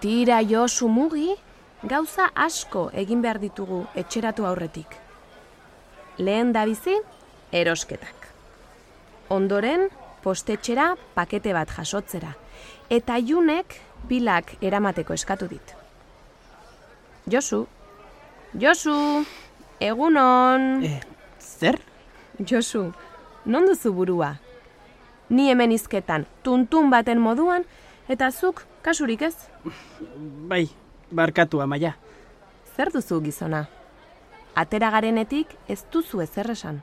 Tira Josu mugi, gauza asko egin behar ditugu etxeratu aurretik. Lehen da bizi, erosketak. Ondoren, postetxera pakete bat jasotzera, eta junek bilak eramateko eskatu dit. Josu, Josu, egunon! E, zer? Josu, non duzu burua? Ni hemen izketan, tuntun baten moduan, eta zuk kasurik ez? Bai, barkatu amaia. Zer duzu gizona? Atera garenetik ez duzu ezer esan.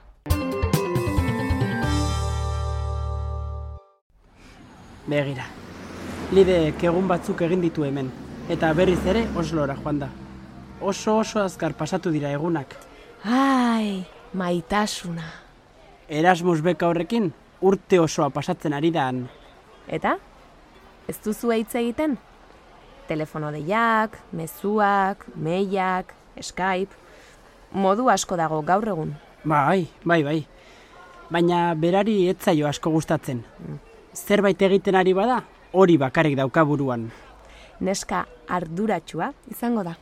Begira, lideek egun batzuk egin ditu hemen, eta berriz ere Oslora joan da. Oso oso azkar pasatu dira egunak. Ai, maitasuna. Erasmus beka horrekin urte osoa pasatzen ari da han. Eta? Ez duzu hitz egiten? Telefono deiak, mezuak, meiak, Skype, modu asko dago gaur egun. Bai, bai, bai. Baina berari etzaio asko gustatzen. Zerbait egiten ari bada, hori bakarrik dauka buruan. Neska arduratsua izango da.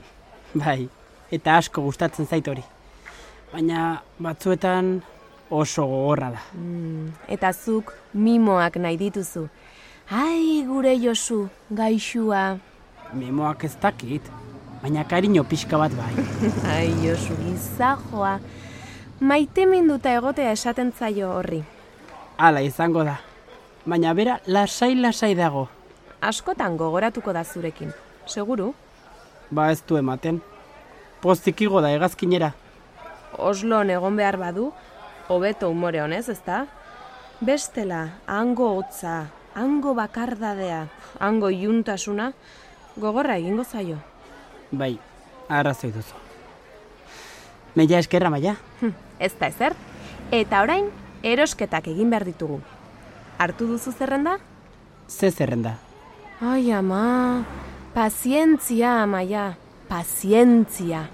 Bai, eta asko gustatzen zait hori. Baina batzuetan oso gogorra da. Mm, eta zuk mimoak nahi dituzu. Ai, gure Josu, gaixua. Mimoak ez dakit, baina kariño pixka bat bai. Ai, Josu, gizajoa. Maite minduta egotea esaten zaio horri. Hala izango da. Baina bera lasai-lasai dago. Askotan gogoratuko da zurekin. Seguru? Ba ez du ematen. Pozik igo da egazkinera. Oslon egon behar badu, hobeto umore honez, ezta? Bestela, hango hotza, hango bakardadea, hango iuntasuna, gogorra egingo zaio. Bai, arrazoi duzu. Meia eskerra maia. Hm, Ez da ezer. Eta orain, erosketak egin behar ditugu. Hartu duzu zerrenda? Ze zerrenda. Ai, ama, pazientzia, amaia, pazientzia.